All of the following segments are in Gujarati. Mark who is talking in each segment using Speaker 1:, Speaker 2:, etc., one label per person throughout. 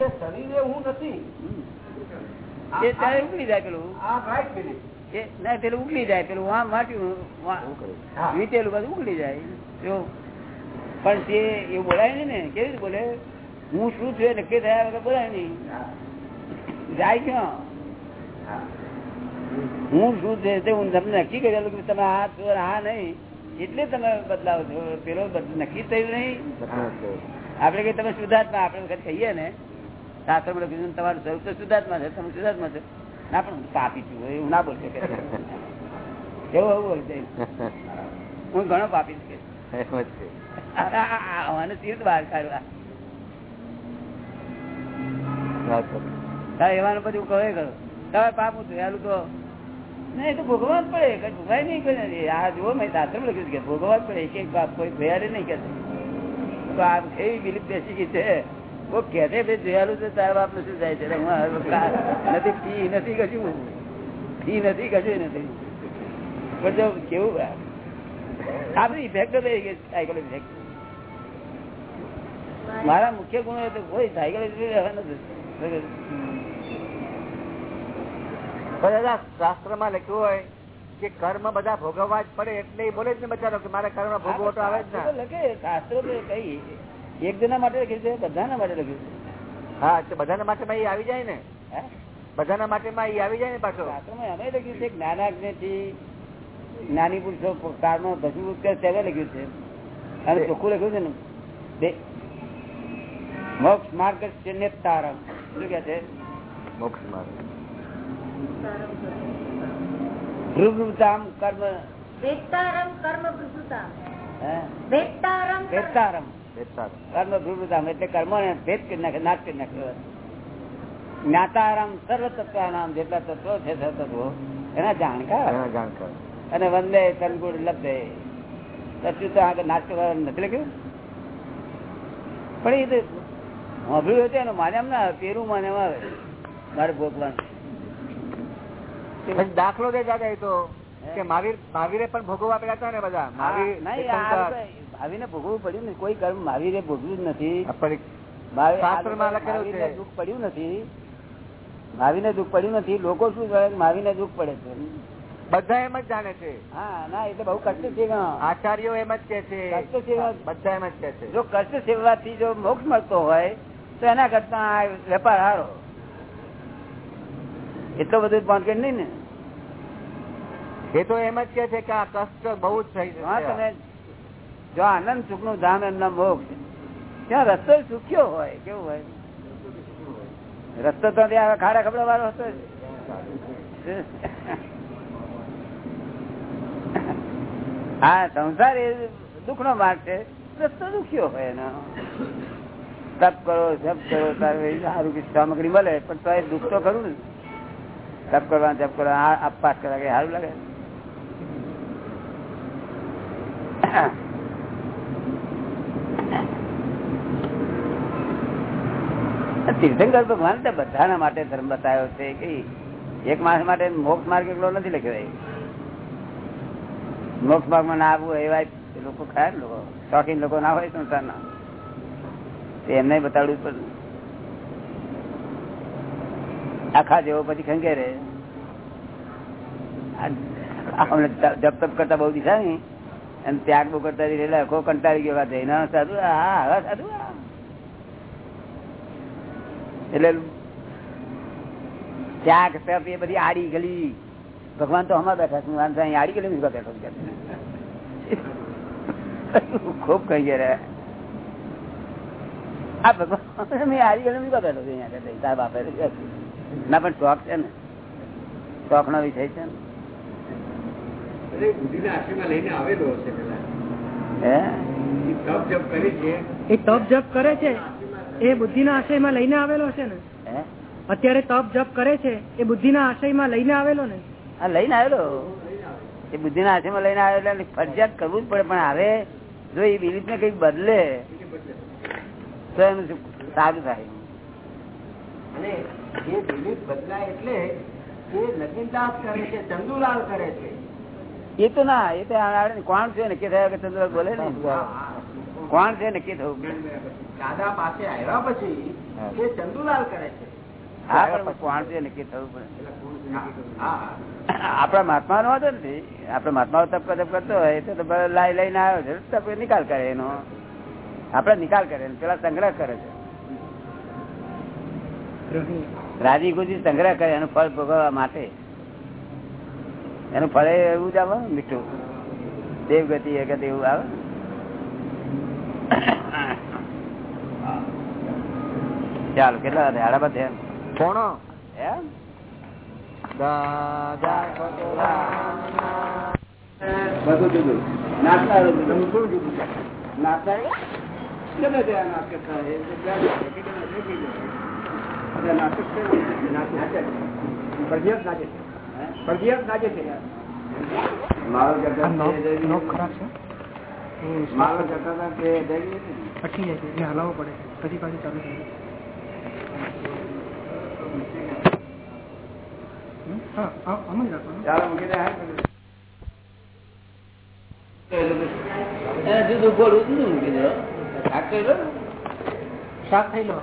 Speaker 1: શરીરે હું નથી.
Speaker 2: ઉકળી જાય પેલું. ના પેલું ઉકળી જાય પેલું વાં માટ્યું વીતેલું બધું ઉકલી જાય. જો પણ તે એવું બોલાય નહીં ને કેવી રીતે બોલે? હું શું છું એ નક્કી થયા વગર બોલાય નઈ જાય ક્યાં? હું શું છે તે હું તમને નક્કી કરેલું કે તમે આ છો આ નહીં. એટલે તમે બદલાવ છો. પેલો નક્કી થયું નહીં. આપણે કઈ તમે સુધાર્થમાં આપણે વખત કહીએ ને. શાસ્ત્રમાં કીધું તમારું સ્વરૂપ તો શુદ્ધાત્મા છે તમે શુદ્ધાત્મા છે. ના પણ પાપી છું એવું ના બોલશે કે એવું એવું બોલશે હું ઘણો પાપી છું. તીર્થ બહાર કાઢવા. એવાનું બધું કહે કરો તમારે પાપ થયેલું તો? નહીં તો ભોગવવા જ પડે કઈ ભોગવાય નહીં નથી આ જુઓ મેં શાસ્ત્ર લખ્યું કે ભોગવવા જ પડે એક એક પાપ કોઈ ભયારે નહીં કે તો આ એવી બિલીફ બેસી ગઈ છે. ભાઈ જોયેલું છે તારા બાપ શું જાય છે? નથી ફી નથી કશું. ફી નથી કશું નથી. પણ જો કેવું આ? બધી ઇફેક્ટ થઈ ગઈ સાયકલ ઇફેક્ટ મારા મુખ્ય ગુણો તો કોઈ સાયકલ ઇફેક્ટ નથી.
Speaker 1: દાદા શાસ્ત્રમાં લખ્યું હોય કે કર્મ બધા ભોગવવા જ પડે એટલે બોલે જ ને બચારો કે મારે કર્મ ભોગવો તો આવે જ ને.
Speaker 2: લખે શાસ્ત્રો કઈ એક જણા માટે લખ્યું છે બધાના માટે લખ્યું છે.
Speaker 1: હા તો બધાના માટે માં આવી જાય ને? બધાના માટે માં આવી જાય ને પાછો?
Speaker 2: અમે લખ્યું છે જ્ઞાનાજ્ઞથી નાની પુરુષો કાળમાં ભજવું તેને લખ્યું છે. અને ચોખ્ખું લખ્યું છે ને? બે. મોક્ષ માર્ગ છે નેતારમ શું કે છે?
Speaker 1: મોક્ષ માર્ગ.
Speaker 2: ધ્રુવૃતામ કર્મ.
Speaker 3: વેતારમ કર્મ ભૃગુતામ.
Speaker 2: વેતારમ
Speaker 1: વેચાર.
Speaker 2: કર્મ ભ્રુવૃતામ એટલે કર્મ ને ભેદ કરી નાખે નાશ કરી નાખે. જ્ઞાતારામ સર્વ તત્વ જેટલા તત્વો છે તત્વો એના જાણકાર.
Speaker 1: જાણકાર.
Speaker 2: અને વંદે તનગુણ લબ્ધે. કશું તો આગળ નાશ કરવાનું નથી લખ્યું પણ એ તો સાંભળ્યું હતું એનું માન્યામ ના આવે પેરું માન્યામ આવે. મારે ભોગવાનું
Speaker 1: દાખલો દે દાદા એ તો કે મહાવીર મહાવીરે પણ ભોગવવા પડ્યા હતા ને બધા? મહાવીર
Speaker 2: નહીં આ લોકો ભાવિને ભોગવવું પડ્યું ને કોઈ કર્મ મહાવીરે ભોગવ્યું જ નથી. દુઃખ પડ્યું નથી. મહાવીરને દુઃખ પડ્યું નથી. લોકો શું કરે? મહાવીરને દુઃખ પડે છે.
Speaker 1: બધા એમ જ જાણે છે.
Speaker 2: હા ના એટલે બહુ કષ્ટ છે
Speaker 1: આચાર્યો એમ જ કે છે.
Speaker 2: કષ્ટ સેવા
Speaker 1: બધા એમ જ કે છે.
Speaker 2: જો કષ્ટ સેવાથી જો મોક્ષ મળતો હોય તો એના કરતા વેપાર હારો એટલો બધો કોન્ફિડન્સ નહીં ને?
Speaker 1: એ તો એમ જ કે છે કે આ કષ્ટ બહુ જ થઈ
Speaker 2: હા તમે જો આનંદ સુખનું ધામ એમના મોક્ષ ત્યાં રસ્તો સુખ્યો હોય, કેવું હોય? રસ્તો તો ત્યાં ખાડા ખબડા વાળો હતો હા, સંસાર એ દુઃખ નો માર્ગ છે. રસ્તો દુખ્યો હોય એનો. તપ કરો, જપ કરો, તારે સારું કે સામગ્રી મળે, પણ તો એ દુઃખ તો ખરું ને. તપ કરવા જપ કરવા આ અપવાસ કરવા સારું લાગે. તીર્થંકર ભગવાન તો બધાના માટે ધર્મ બતાવ્યો છે કે એક માણસ માટે મોક્ષ માર્ગ એકલો નથી લખ્યો મોક્ષ માર્ગમાં ના આવવું એવા લોકો ખાય લોકો. શોખીન લોકો ના હોય સંસારના એમને બતાડવું પડે. આખા જેવો પછી ખંગેરે. અમને જપ તપ કરતા બહુ દિશા ને અને ત્યાગ બહુ કરતા આખો કંટાળી ગયો સાધુ હા સાધુ હા. એટલે ત્યાગ તપ એ બધી આડી ગલી. ભગવાન તો હમણાં બેઠા છે. વાંધો અહીં આડી ગલી બેઠો છું. ખૂબ કહી ગયા આ ભગવાન મેં આડી ગલી બેઠો છું અહીંયા. તારા બાપે ના પણ શોખ છે ને. શોખ નો વિષય છે ને.
Speaker 4: એ તપ જપ કરે છે.
Speaker 5: એ બુદ્ધિ ના આશયમાં લઈને આવેલો છે ને? અત્યારે તપ જપ કરે છે એ બુદ્ધિના આશયમાં લઈને આવેલો ને?
Speaker 2: આ લઈને આવેલો. એ બુદ્ધિ ના આશયમાં લઈને આવેલો એટલે ફરજિયાત કરવું જ પડે પણ હવે જો એ બિલીફ ને કંઈક બદલે તો એનું સારું થાય?
Speaker 1: અને એ બિલીફ બદલાય એટલે એ નગીનદાસ કરે છે ચંદુલાલ કરે છે.
Speaker 2: એ તો ના એ તો કોણ છે ને થયા કે ચંદ્ર બોલે ને? કોણ છે નક્કી થવું
Speaker 1: દાદા પાસે આવ્યા પછી
Speaker 2: એ ચંદુલાલ કરે છે. હા પણ કોણ છે નક્કી થવું પડે. આપણા મહાત્મા નો હતો નથી આપડે મહાત્મા તપ તપ કરતો હોય તો તો લાઈ લઈને આવ્યો છે. તપ નિકાલ કરે એનો. આપડે નિકાલ કરે પેલા સંગ્રહ કરે છે. રાજી ગુજી સંગ્રહ કરે. એનું ફળ ભોગવવા માટે. એનું ફળ એવું જ આવે મીઠું. દેવગતિ એ ગતિ એવું આવે. ચાલો કેટલા હાડા બધે
Speaker 1: પોણો
Speaker 2: એમ બધું જુદું નાચનાર નાચનાર ગમે તે આ નાટક થાય એ જાણે છે કે ગમે તે લખી દે. બધા નાટક છે ને, નાટક.
Speaker 4: ફરજિયાત છે
Speaker 2: હે?
Speaker 4: ફરજિયાત નાચે છે
Speaker 2: મારો જગત
Speaker 5: ખરાબ છે
Speaker 2: મારો તે
Speaker 5: અટકી જાય છે એટલે હલાવવો પડે છે. પછી પાછું ચાલુ થાય હા આ- આમ
Speaker 2: ચાલો મૂકી દે હા. જુદું ગોળું જુદું મૂકી દો. શાક થઈ લો.
Speaker 5: શાક થઈ લો.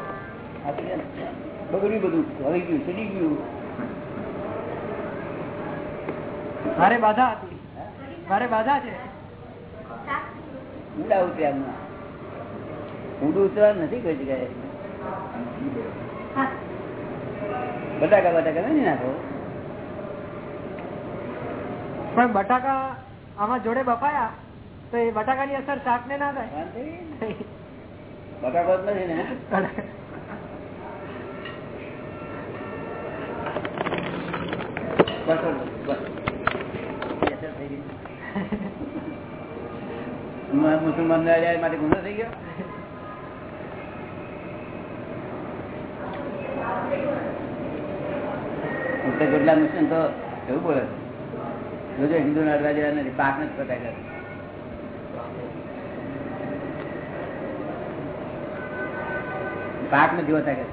Speaker 2: બગડ્યું બધું હળી ગયું ચડી ગયું.
Speaker 5: મારે બાધા હતી. મારે બાધા છે.
Speaker 2: ઊંડા ઉતર્યા ઊંડું ઉતરવા નથી કહી શકાય બટાકા બટાકા નથી નાખો?
Speaker 5: પણ બટાકા આમાં જોડે બપાયા તો એ બટાકાની અસર શાક ને ના? થાય.
Speaker 2: બટાકો નથી ને? બસ બસ અસર થઈ ગઈ. મ- મુસલમાન ના રહ્યા માટે ગુનો થઈ ગયો? ઉત્તર કેટલા મુસ્લિમ તો એવું બોલે જોજો હિન્દુ ના રાજા નથી, પાક નથી કરે પાક નથી હોતા કે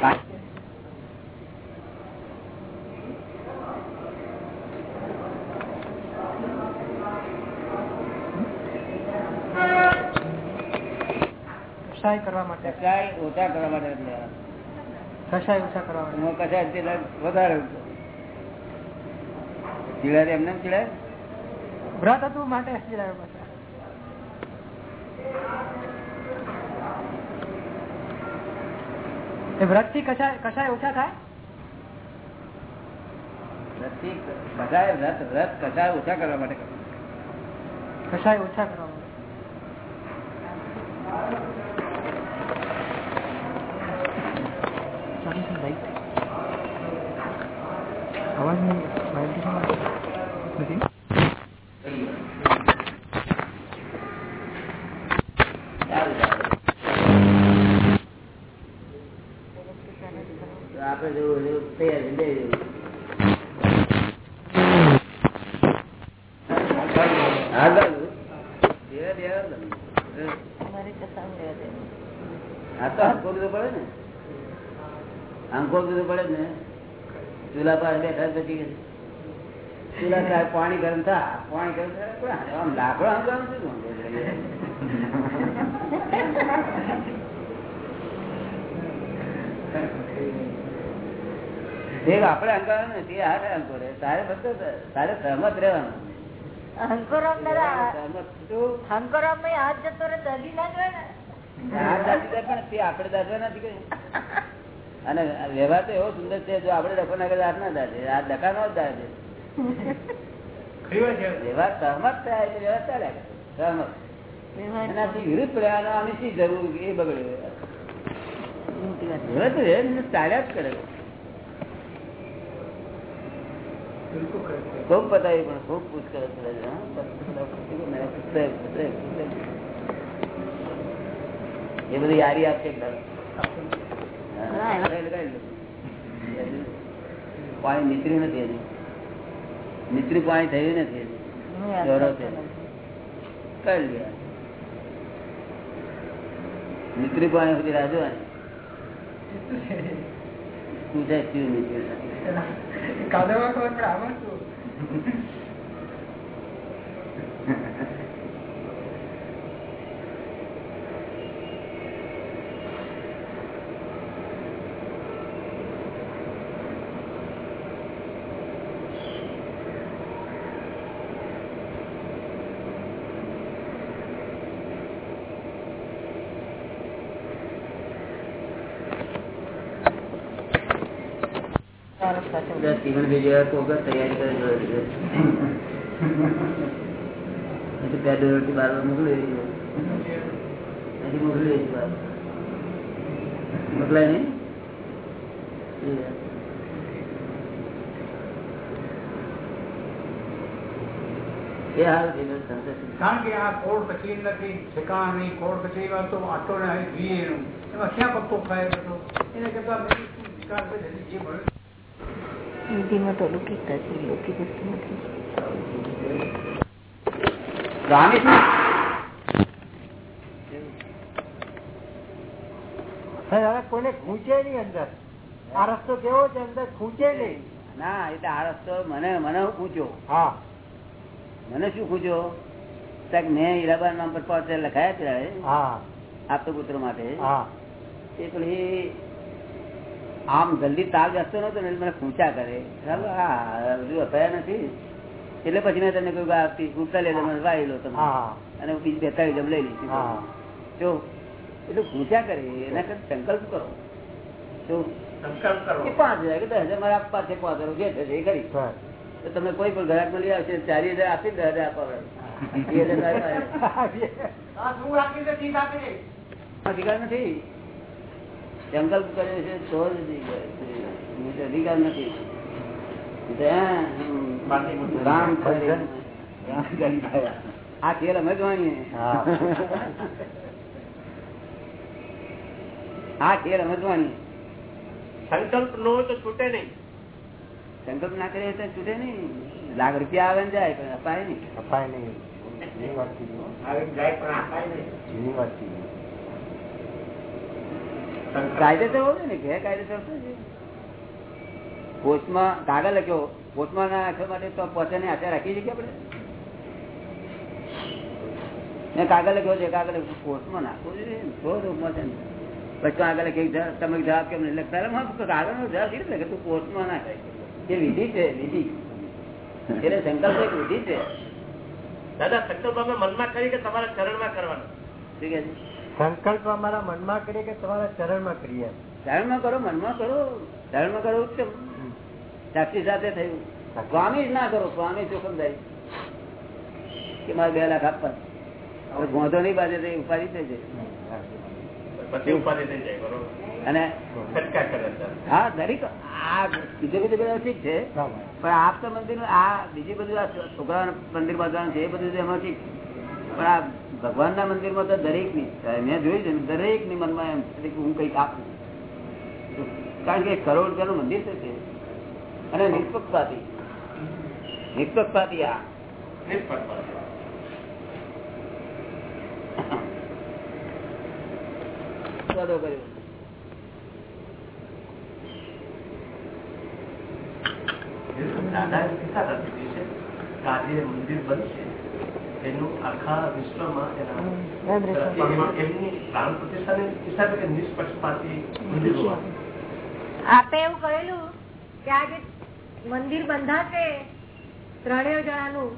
Speaker 2: પાક
Speaker 5: કષાય કરવા માટે
Speaker 2: કસાય ઓછા કરવા માટે
Speaker 5: કરવા માટે?
Speaker 2: હું કસાય વધારે ચીડાય એમને ચીડાય
Speaker 5: વ્રત હતું માટે ચીડાયો વ્રતથી કષાય ઓછા થાય?
Speaker 2: રથથી કસાય રથ રથ કસાય ઓછા કરવા માટે.
Speaker 5: કષાય ઓછા કરવા માટે ચાલુ છે લાઈટ અવાજ નહીં વાઇબ્રેશન નથી
Speaker 2: સારું સારું તો આપણે જેવું જેવું તૈયાર છે લઈ લેવું. આગળ ધીરે ધીરે આગળ. હા તો આંખો દીધો પડે ને? આંખો દીધો પડે ને? ચૂલા પાસે બેઠા પછી ચૂલા પાસે પાણી ગરમ થા પાણી ગરમ થાય આમ લાકડો આંકવાનું શું આપડે અંકાર નથી હારે અંકોરે તારે ફક્ત તારે સહમત રહેવાનું.
Speaker 3: અંકોરામ દાદા
Speaker 2: સહમત. તું
Speaker 3: હંકોરામમાં હાથ જતો રે દર્દી ના જોયે ને?
Speaker 2: અને વ્યવહાર તો એવો સુંદર છે જો આપડે ડખો ના કરે ના દાદે આ ડખા નો જ દાદે વ્યવહાર સહમત થાય એટલે વ્યવહાર ચાલે. સહમત. એનાથી વિરુદ્ધ પડ્યા આની શી જરૂર એ બગડ્યો ચાલ્યા જ કરે. ખૂબ બતાવી પણ ખૂબ પૂછ કરે છે હા. પુસ્તક, પુસ્તક, પુસ્તક. એ બધી યારી આપશે. પાણી નીતર્યું નથી હજી. નીતર્યું પાણી થયું નથી હજી. નીતર્યું પાણી સુધી રાહ જોવાની.
Speaker 5: પડે
Speaker 2: બીજી વાર કોક તૈયારી કરે પછી જોડે રોટી બાર મોકલી હજી મોકલી દઈશ બાર મોકલાય નહીં? એ હાલ
Speaker 4: કારણ કે આ કોર્ટ કચેરી નથી ઠેકાણ નહીં, કોર્ટ કચેરી તો આટલો ને જોઈએ એમાં ક્યાં પત્તો ખાય હતો એને કરતા જે ભણે
Speaker 3: વિધિમાં તો લૌકિકતા છે લૌકિક વસ્તુ નથી.
Speaker 2: સ્વામી શું?
Speaker 5: દાદા કોઈને ખૂંચે નહીં અંદર. આ રસ્તો કેવો છે? અંદર ખૂંચે નહીં.
Speaker 2: ના એટલે આ રસ્તો મને મને હું
Speaker 5: હા.
Speaker 2: મને શું પૂછ્યો મેં હીરાબાન નામ પર પહોંચે લખાયા ત્યારે આપતો પુત્ર માટે. એ પછી આમ જલ્દી તાલ બેસતો નતો ને મને પૂછા કરે. ચાલો હા હજુ અપાયા નથી. એટલે પછી મેં તમને કહ્યું કે મને વાળી લો તમે અને બીજી બેતાવી જમ લઈ લીધી. જો એટલે પૂછા કરે. એના કરતા સંકલ્પ કરો. જો પાંચ હજાર કે દસ હજાર મારે આપવા છે પાંચ હજાર જે થશે એ કરી. તો તમે કોઈ પણ ઘરાક મળી આવશે ચારી હજાર આપી દસ હજાર આપવા. અધિકાર નથી. સંકલ્પ કર્યો છે તો જ અધિકાર. નહીં નથી. આ ખેલ અમે જ
Speaker 5: હા.
Speaker 2: આ ખેલ અમે
Speaker 6: સંકલ્પ નો તો છૂટે નહીં
Speaker 2: સંકલ્પ ના કરીએ તો છૂટે નહીં લાખ રૂપિયા આવે ને જાય પણ અપાય નહીં
Speaker 5: અપાય નહીં જૂની વાત કીધી. જૂની વાત.
Speaker 2: કાયદેસર હોય ને ઘેર કાયદેસર છે? પોસ્ટમાં કાગળ લખ્યો પોસ્ટમાં ના નાખવા માટે તો પોતાને હાથે રાખી શકીએ આપણે? મેં કાગળ લખ્યો છે કાગળ પોસ્ટમાં નાખવો જોઈએ ને, તો છે પછી આગળ તમે જવાબ કેમ નહીં લખતા? તો કાગળનો જવાબ કેવી લખે? તું પોસ્ટમાં નાખે. એ વિધિ છે વિધિ. એટલે સંકલ્પ એક વિધિ છે.
Speaker 6: દાદા સંકલ્પ અમે મનમાં કરી કે તમારા ચરણમાં કરવાનો?
Speaker 2: ઠીક છે?
Speaker 5: સંકલ્પ અમારા મનમાં કરીએ કે તમારા ચરણમાં કરીએ?
Speaker 2: ધર્મમાં કરો મનમાં કરો. ધર્મમાં કરો ઉત્તમ સાક્ષી સાથે થયું. સ્વામી જ ના કરો સ્વામી જોખમદારી કે મારે બે લાખ આપવા હવે ગોંધો નહીં બાજે તો ઉપાધિ થઈ જાય.
Speaker 6: પછી ઉપાધિ થઈ જાય
Speaker 2: અને
Speaker 6: ફટકા કરે છે.
Speaker 2: હા દરેક આ બીજું બધું બધા ઠીક છે. પણ આપ તો મંદિર આ બીજું બધું આ છોકરા મંદિર બાંધવાનું છે એ બધું એમાં ઠીક પણ આ ભગવાન ના મંદિરમાં તો દરેકની મેં જોયું છે દરેકની મનમાં એમ કે હું કંઈક આપું કારણ કે કરોડ રૂપિયા નું મંદિર છે અને નિષ્પક્ષપાતી. નિષ્પક્ષપાતી આ. કર્યો.
Speaker 6: દાદા ગાંધી મંદિર બનશે એનું આખા વિશ્વમાં એમની પ્રાણ પ્રતિષ્ઠાને નિષ્પક્ષપાતી
Speaker 3: આપે એવું કહેલું કે આ જે મંદિર બંધાશે ત્રણેય જણાનું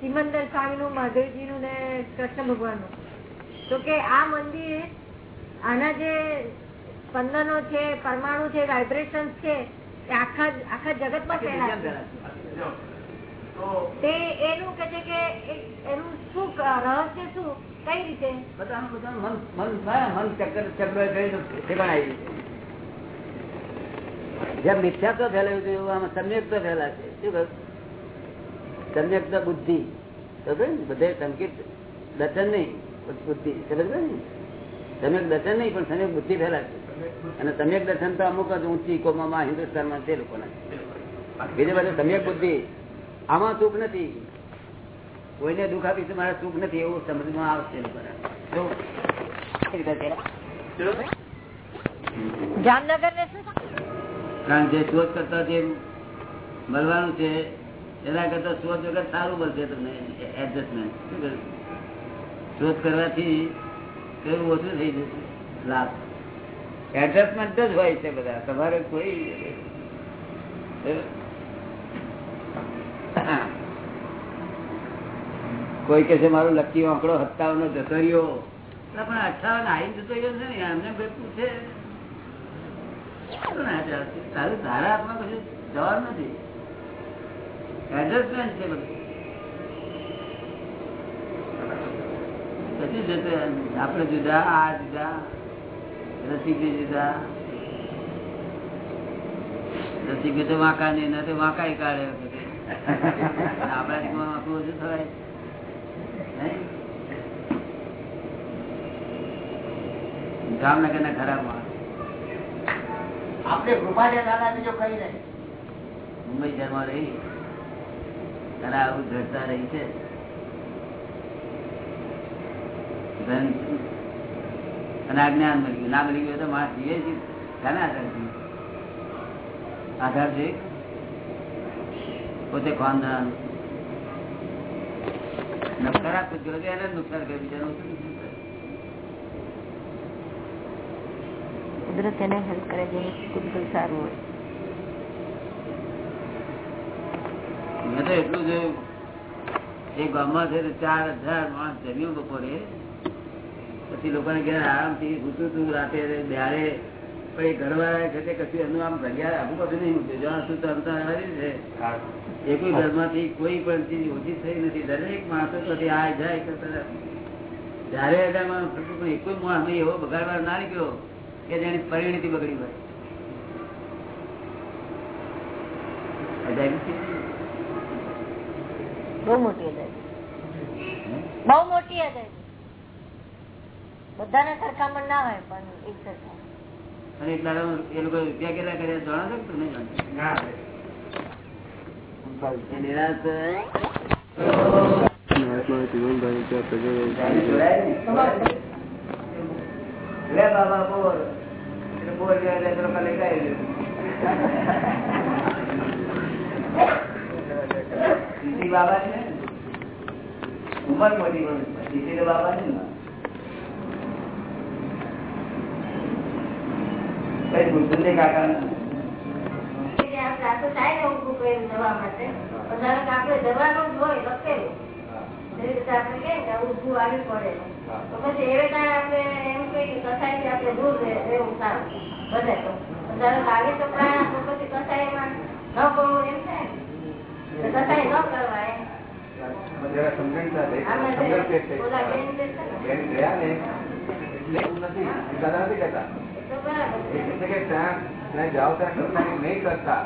Speaker 3: સિમંદર સ્વામી નું મહાદેવજી નું ને કૃષ્ણ ભગવાનનું તો કે આ મંદિર આના જે સ્પંદનો છે પરમાણુ છે વાઇબ્રેશન છે એ આખા આખા જગતમાં ફેલાશે.
Speaker 6: તો
Speaker 3: એનું કે છે કે એનું શું રહસ્ય શું? કઈ રીતે?
Speaker 2: બધાનું બધાનું મન ફેલાયું હતું એવું આમાં સમ્યક્ત ફેલાશે. શું કહ્યું? સમ્યક્ત બુદ્ધિ. બધે સંકેત દર્શન નહીં, બુદ્ધિ સમજ ને? સમ્યક દર્શન નહીં, પણ સમ્યક બુદ્ધિ ફેલાશે. અને સમ્યક દર્શન તો અમુક જ ઊંચી કોમામાં હિન્દુસ્તાનમાં તે લોકોના. બીજું બધું સમ્યક બુદ્ધિ. આમાં સુખ નથી. કોઈને દુઃખ આપીશું મારા સુખ નથી એવું સમજમાં આવશે.
Speaker 3: જામનગર
Speaker 2: કારણ જે શોધ કરતા જે મળવાનું છે એના કરતા શોધ વગર સારું મળશે તમને એડજસ્ટમેન્ટ શું? શોધ કરવાથી કયું ઓછું થઈ જશે? લાભ. એડજસ્ટમેન્ટ જ હોય છે બધા. તમારે કોઈ કોઈ કે છે મારો લકી આંકડો સત્તાવન નો જતો રહ્યો પણ અઠાવન આવી જતો રહ્યો છે ને, એમને ભાઈ પૂછે? તારું તારા હાથમાં નથી. એડજસ્ટમેન્ટ છે જુદા, આ જુદા રસિકજી જુદા. રસિકભાઈ તો વાંકા નહીં ના, તો વાંકા કાઢે આપણા જીવનમાં વાંકું ઓછું થવાય જામનગર ના ખરાબ
Speaker 1: આપણે કૃપા છે દાદા બીજો કઈ નહીં
Speaker 2: મુંબઈ શહેરમાં રહી. ત્યારે આવું ઘટતા રહી છે. અને આ જ્ઞાન મળી ગયું ના મળી ગયું તો માણસ જીવે છે. આધાર છે? પોતે ખાનદાન ખરાબ પૂછ્યો એને નુકસાન કર્યું બીજાનું શું નુકસાન કરે?
Speaker 3: કુદરત એને હેલ્પ કરે જેનું બિલકુલ સારું હોય.
Speaker 2: મેં તો એટલું જોયું. એક ગામમાં છે ચાર હજાર માણસ જમ્યું બપોરે. પછી લોકોને ઘેર આરામથી સૂતું હતું રાતે ત્યારે પણ એ ઘરવાળા છે તે કશું એનું આમ ઘડિયાળ આખું બધું નહીં મૂક્યું જ્યાં શું તો છે એ ઘરમાંથી કોઈ પણ ચીજ ઓછી થઈ નથી. દરેક માણસો પછી આ જાય કરતા જયારે એનામાં પણ એક માણસ નહીં એવો બગાડવા ના નીકળ્યો કે જેની પરિણતિ બગડી હોય.
Speaker 3: બહુ મોટી બહુ મોટી બધાને સરખામણ ના હોય પણ એક સરખા.
Speaker 2: અને એટલા એ લોકો રૂપિયા કેટલા કર્યા જાણો છો કે તમે જાણો એ નિરાશ લે બાબા બોલ. એટલે બોલ એટલે એ લોકો લઈ જાય સીધી બાબા છે ને? ઉંમર મોટી પણ સીધી તો બાબા છે ને? કઈ ભૂલતું નહીં કાકા.
Speaker 3: આપણે દવાનું જ હોય લખેલું. એવી રીતે કહીએ કે
Speaker 4: ત્યાં નહીં કરતા.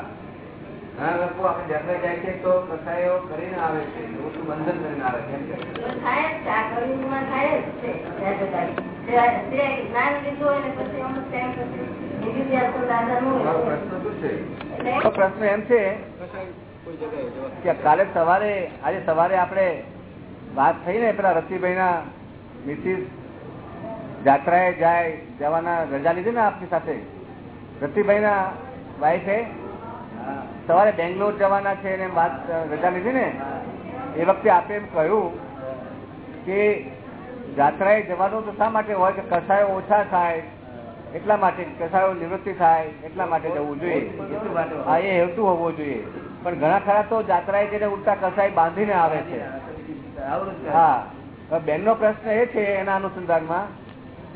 Speaker 4: ઘણા લોકો આપણે જાત્રા જાય છે તો કસાયો કરીને આવે છે બંધન કરીને આવે છે પ્રશ્ન શું છે?
Speaker 3: એટલે
Speaker 1: પ્રશ્ન એમ છે કે કાલે સવારે આજે સવારે આપણે વાત થઈ ને પેલા રતિભાઈ ના મિસિસ જાત્રાએ જાય જવાના રજા લીધી ને આપની સાથે. રતિભાઈ ના વાઈફે સવારે બેંગ્લોર જવાના છે એને વાત રજા લીધી ને એ વખતે આપે એમ કહ્યું કે જાત્રાએ જવાનું તો શા માટે હોય કે કસાયો ઓછા થાય એટલા માટે કસાયો નિવૃત્તિ થાય એટલા માટે જવું જોઈએ. હા એ હેતુ હોવો જોઈએ. પણ ઘણા ખરા તો જાત્રાએ જઈને ઉલટા કસાઈ બાંધીને આવે છે. હા. બેન નો પ્રશ્ન એ છે એના અનુસંધાનમાં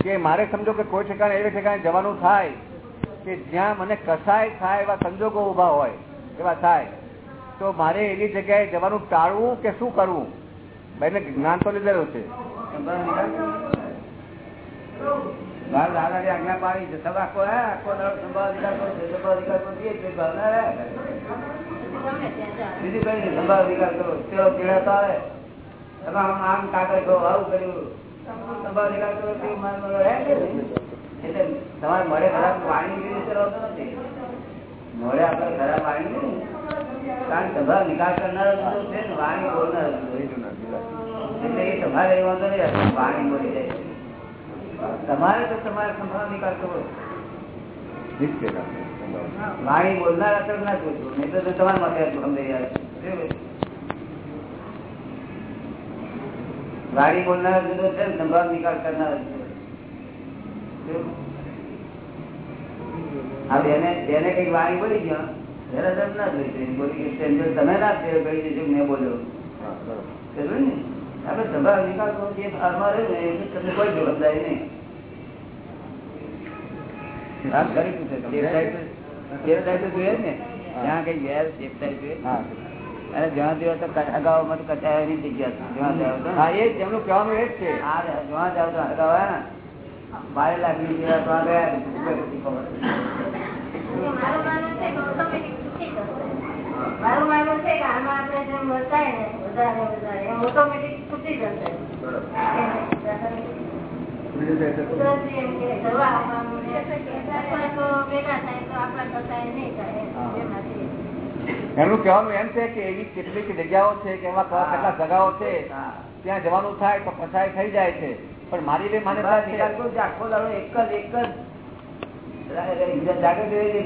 Speaker 1: કે મારે સમજો કે કોઈ ઠેકાણે એવી ઠેકાણે જવાનું થાય કે જ્યાં મને કસાય થાય એવા સંજોગો ઊભા હોય, એવા થાય, તો મારે એવી જગ્યાએ જવાનું ટાળવું કે શું કરવું? બેને જ્ઞાન તો લીધેલું છે.
Speaker 2: આજ્ઞા પાડી છે સબ આખો આખો દાડો અધિકાર કરો અધિકાર. બીજું કઈ સંભાવ અધિકાર કરો, તેઓ પીડા તો આવે તમે આમ કાગળ આવું કર્યું. તમારે મળે ખરાબ રહેતો નથી મળે આપણે ખરાબ પાણી કારણ કે સંભાવ નિકાલ કરનાર છે. ને વાણી બોલનાર એટલે એ તમારે એ વાંધો નહીં વાણી બોલી જાય તમારે તો તમારે સંભાવ નિકાલ કરવો વાણી બોલનાર અસર ના પૂછવું નહીં તો તમારે મતદાર સમજાઈ જાય વાણી બોલનાર જુદો છે ને સંભાવ નિકાલ કરનાર જુદો. આ બેને બેને કંઈક વાણી બોલી ગયો જરા જરા ના જોઈ બોલી કે stranger તમે ના ફેર કરી દેજો મેં બોલ્યો સમજ્યું ને આપણે સંભાવ નિકાલ કરો જે ફાર્મા રહે ને એની તમને કોઈ જવાબદારી નહીં વાત કરી તું છે. સેફસાઈડ તો- સેફસાઈડ તો જોઈએ જ ને જ્યાં કઈ ગયા સેફસાઈડ જોઈએ
Speaker 1: હા
Speaker 2: અને જ્યાં દેવા તો હગાઓમાં તો કચાયાની જગ્યા જ્યાં જાઓ તો
Speaker 1: હા એ જેમનું કહેવાનું એ જ છે.
Speaker 2: હા જ્યાં જાવ તો અગાઉ ને બારે લાગી જેવા તો ગયા
Speaker 3: મારું માનવું છે કે આમાં આપણે જેમ વર્તાય ને વધારે વધારે એમ છૂટી જશે. કુદરતી એમ કે દવા આપવાનું ને અથવા તો ભેગા થાય તો આપણા થતા નહીં થાય
Speaker 1: એમનું કહેવાનું એમ છે કે એવી કેટલીક જગ્યાઓ છે કે એમાં. કેટલા જગાઓ છે ત્યાં જવાનું થાય તો પછાય થઈ જાય છે. પણ મારી એવી માન્યતા છે
Speaker 2: આખો દાડો એક જ એક જ જાગૃતિ એ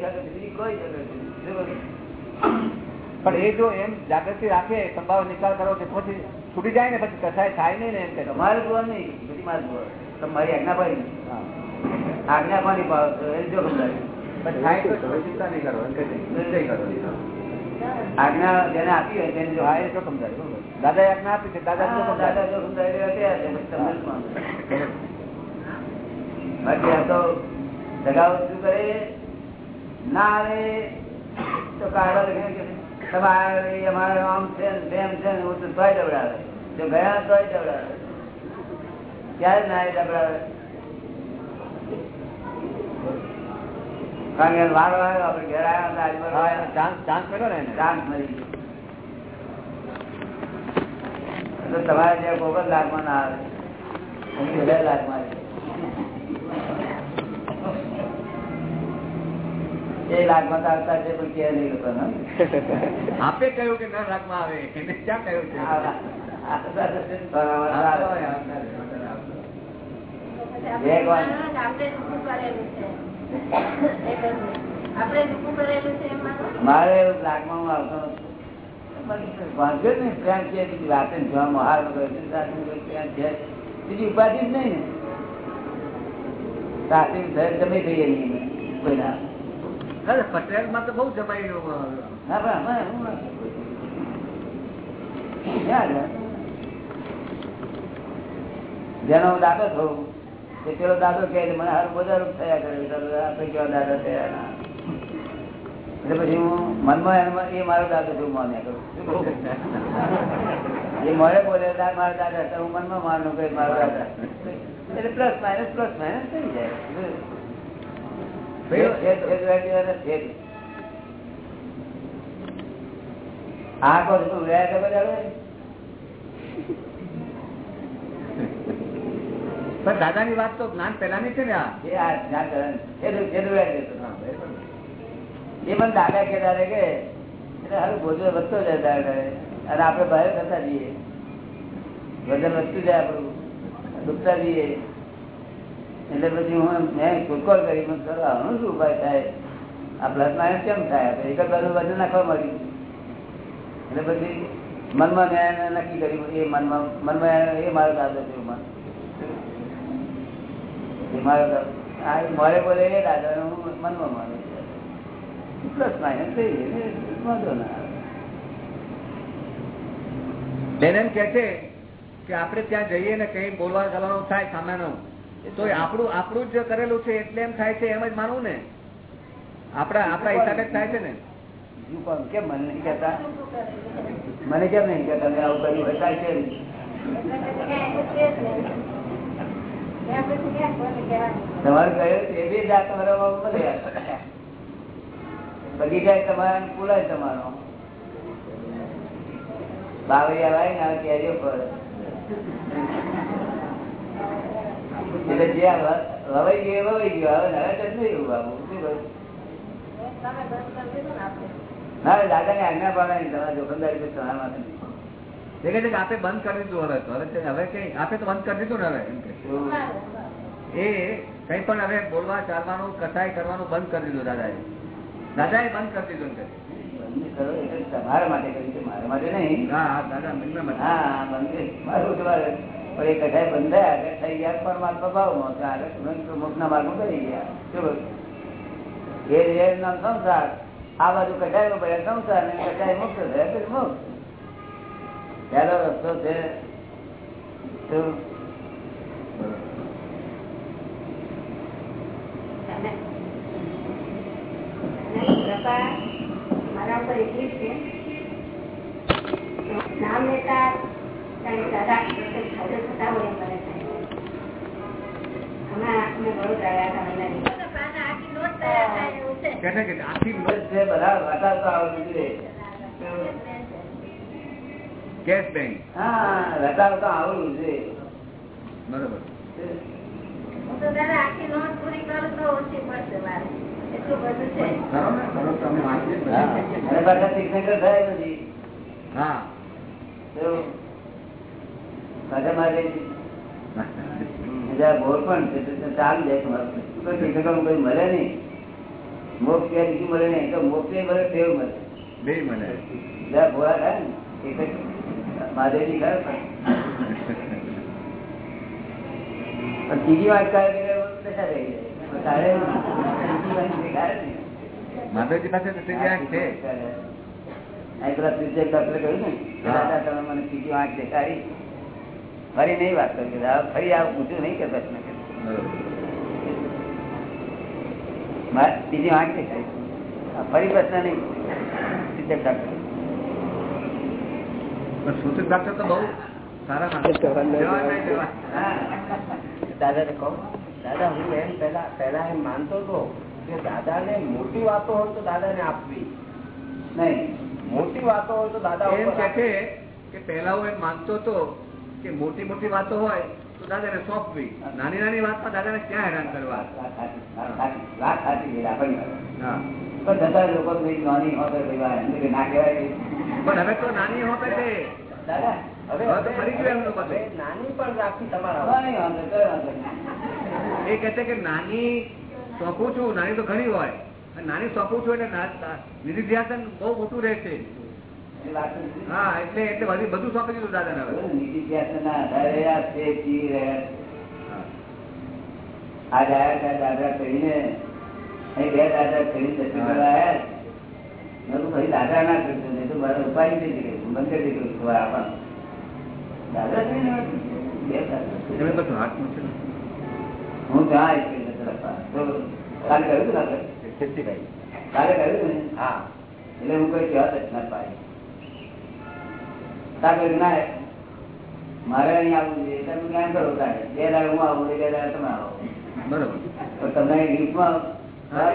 Speaker 2: જાગૃતિ બીજી કોઈ જાગૃતિ
Speaker 1: પણ એ જો એમ જાગૃતિ રાખે સંભાવ નિકાલ કરો કે પછી છૂટી જાય ને પછી કસાય થાય નહીં ને એમ કે
Speaker 2: તમારે જોવાનું નહીં બધી મારે જોવાનું. તમારી આજ્ઞા પાડી. આજ્ઞા પાડી પાડો એ જો ગમદારી આજ્ઞા જો
Speaker 1: બરોબર. આજ્ઞા આપી છે દાદા
Speaker 2: હા, દાદા જો શું કરે ના આવે તો કાઢવા તમારે અમારે આમ છે તેમ છે હું તો તોય દવડાવે. જો ગયા તોય દવડાવે. ક્યારે ના એ દવડાવે કારણ કે વાર વાર આપણે ઘેર આવ્યા હતા
Speaker 1: હા
Speaker 2: આજુબાજુ
Speaker 1: એને ચાન્સ ચાન્સ મળ્યો ને એને
Speaker 2: ચાન્સ મળી ગયો તો તમારે જે પણ લાગમાં ના આવે લાગમાં એ લાગમાં તો આવતા છે પણ ક્યાં નહીં લોકો
Speaker 1: આપે કહ્યું કે ન લાગમાં આવે. એને ક્યાં કહ્યું છે.
Speaker 3: આપણે
Speaker 2: મારે એવું લાગમાં આવતો નથી. વાંધો જ પ્રેમ છે બીજી રાતે જોવા મહાર પ્રેમ છે બીજી ઉપાધિ જ નહીં ને. ઘર જમી થઈએ નહીં કોઈના
Speaker 1: પટેલમાં તો બહુ જમાઈ
Speaker 2: ના? જેનો થઉં તે પેલો દાદો કે મને હારું બધા રૂપ થયા કરે આપણે કેવા દાદા થયા ના. એટલે પછી હું મનમાં એ મારો દાદો જેવું માન્યા કરું એ મળે બોલે મારા દાદા હું મનમાં માનું કે મારો દાદા એટલે પ્લસ માઇનસ પ્લસ માઇનસ થઈ જાય. આ કહો છો વ્યાજ બધા
Speaker 1: પણ દાદાની વાત તો જ્ઞાન પેલાની છે ને આ.
Speaker 2: એ ને.
Speaker 1: હા,
Speaker 2: પણ દાદા કેતા દાદા કે હારું બોજો વધતો જાય દાદા અને આપણે બહાર થતા જઈએ વજન વધતું જાય આપણું. ડૂબતા જઈએ એટલે પછી હું મેં ખુદકોર કરી. મને કરો આનું શું ઉપાય થાય? આ પ્લસ માઇનસ કેમ થાય? આપણે એક જ બધું વજન નાખવા મળ્યું. એટલે પછી મનમાં મેં નક્કી કર્યું એ મનમાં મનમાં એ મારો દાદો છે મન. દાદો મળે બોલે એ દાદા હું મનમાં માનું છું પ્લસ માઇનસ થઈ વાંધો ના
Speaker 1: બેન એમ કે છે કે આપણે ત્યાં જઈએ ને કઈ બોલવા ચાલવાનું થાય સામાનું તો આપણું આપણું જ કરેલું છે એટલે એમ થાય છે એમ જ માનવું ને? આપડા આપડા હિસાબે જ થાય છે ને?
Speaker 2: કેમ મને નહીં કેતા મને કેમ નહીં કેતા આવું કર્યું થાય છે તમારે કહ્યું એ બી જાત તમારા બગીચા તમારા પુલાય તમારો. બાવરિયા વાય ને કેરીઓ પર એટલે જે આ ગયો વવાઈ ગયો વવાઈ હવે તો નહીં એવું બાબુ શું
Speaker 3: બંધ ને
Speaker 2: દાદા ને આજ્ઞા પાડવાની તમારા જોખમદારી તો તમારા
Speaker 1: આપે બંધ કરી દીધું હવે તો. હવે કઈ આપે તો બંધ કરી દીધું ને હવે એમ કે. એ કઈ પણ હવે બોલવા ચાલવાનું કસાય કરવાનું બંધ કરી દીધું દાદાએ. દાદાએ બંધ કરી દીધું
Speaker 2: એટલે તમારા માટે કર્યું છે મારા માટે નહીં.
Speaker 1: હા હા દાદા મને
Speaker 2: હા બંધ મારું પણ એ કઢાઈ બંધાયા એટલે થઈ ગયા પરમાત્મા ભાવમાં તો આગળ મોક્ષના માર્ગમાં કરી ગયા. શું એ નામ સંસાર. આ બાજુ કઢાઈ પડ્યા સંસાર ને કઢાઈ મુક્ત થયા પછી મોક્ષ. પહેલો રસ્તો છે
Speaker 3: મારા ઉપર એટલી છે. નામ લેતા દાદા પ્રત્યે થતા હોય મને હમણાં અમે વડોદરા આવ્યા હતા. મહિનાની
Speaker 1: કે છે. કે આખી
Speaker 2: બસ છે બધા વાતાવરણ આવડવું જોઈએ
Speaker 1: કેશ બેંક
Speaker 2: હા રટાવ તો
Speaker 1: બરોબર.
Speaker 3: બધું છે.
Speaker 1: કરો ને? કરો તમે વાંચીએ જ
Speaker 2: હા.
Speaker 1: બધી.
Speaker 2: અને પાછા તીર્થંકર થાય નથી.
Speaker 1: હા.
Speaker 2: તો પાછા મારે બીજા બોર પણ છે તો તો ચાલી જાય મળે નઈ મોક્ષ ક્યાં મળે નહીં તો મોક્ષ મળે તેવું મળે.
Speaker 1: બે
Speaker 2: મળે. ભોળા થાય ને મહાદેવજી ખરા પણ. ત્રીજી વાત દેખાય
Speaker 1: માધવજી પાસે
Speaker 2: ફરી નહીં વાત કરી ફરી આ ઊંચું નહીં કે પ્રશ્ન બીજી ત્રીજી આ ફરી પ્રશ્ન નહીં.
Speaker 1: પણ સુશીલ ડોક્ટર તો બહુ સારા માણસ જવા નહીં. જવા.
Speaker 6: દાદાને કહું દાદા હું એમ પેલા પેલા એમ માનતો હતો કે દાદાને મોટી વાતો હોય તો દાદાને આપવી.
Speaker 2: નહીં
Speaker 6: મોટી વાતો હોય તો દાદા
Speaker 1: એમ કે કે પહેલા હું એમ માનતો હતો કે મોટી મોટી વાતો હોય તો દાદાને સોંપવી. નાની નાની વાતમાં દાદાને ક્યાં હેરાન કરવા?
Speaker 2: વાત સાચી, પણ દાદા લોકો કઈ નાની હોય વાત ના કહેવાય. કે
Speaker 1: પણ હવે તો નાની હોતે છે
Speaker 2: દાદા
Speaker 6: નાની.
Speaker 1: એ છે કે સોંપું છું નાની તો ઘણી હોય. નાની સોંપું છું એટલે નિધિધ્યાસન બહુ મોટું રહે છે.
Speaker 2: એ વાત નથી.
Speaker 1: હા એટલે એટલે બધું સોંપી દીધું દાદાને હવે.
Speaker 2: નિધિધ્યાસન શાસ્ત્રના આધારે આ દાદા કહીને બે દાદા કરીને ભાઈ દાદા ના કરતો નહીં તો મારે ઉપાય નથી કર્યું બંધ કરી દીધું ખબર આપણ દાદા છે ને
Speaker 1: છે ને.
Speaker 2: હું ત્યાં કાલે કર્યું હતું. ને કાલે કર્યું હતું ને?
Speaker 6: હા.
Speaker 2: એટલે હું કોઈ કહેવા દર્શન પાડી. તારે ના મારે અહીં આવવું જોઈએ તમે જ્ઞાન કરો તારે? બે દાડે હું આવું બે દાડે તમે આવો.
Speaker 1: બરોબર.
Speaker 2: તો તમને લીફમાં